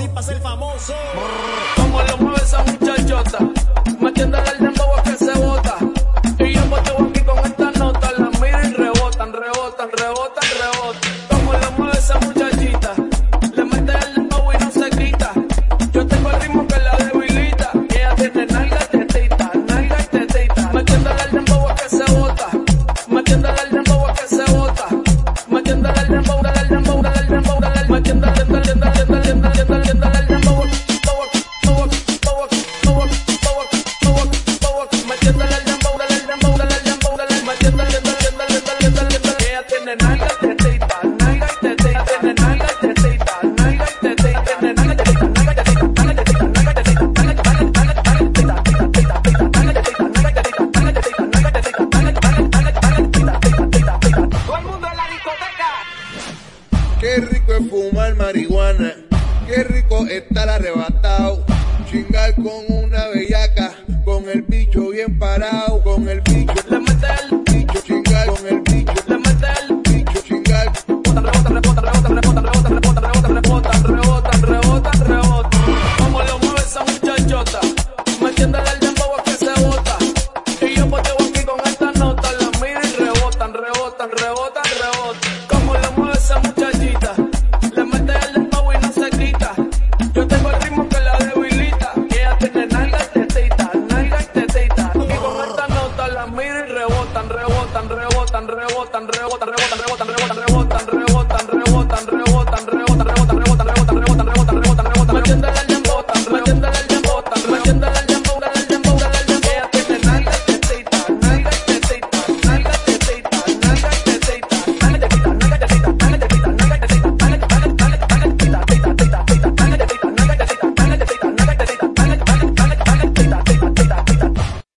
así para ser famoso. Como lo mueve esa muchachota, metiéndole el dembow a que se bota. Y yo boteo aquí con esta nota, la miro y rebotan, rebotan, rebotan, rebotan. Qué rico es fumar marihuana. Qué rico estar arrebatado. Chingar con una bellaca. Con el bicho bien parado. Con el bicho. La mata el bicho. Chingar con el bicho. La mata el bicho. Chingar. Rebota, rebota, rebota, rebota, rebota, rebota, rebota, rebota, rebota, rebota, rebota, rebota. Como lo mueve esa muchachota. Metiéndole rebotan, rebotan, rebotan, rebotan, rebotan, rebotan, rebotan, rebotan.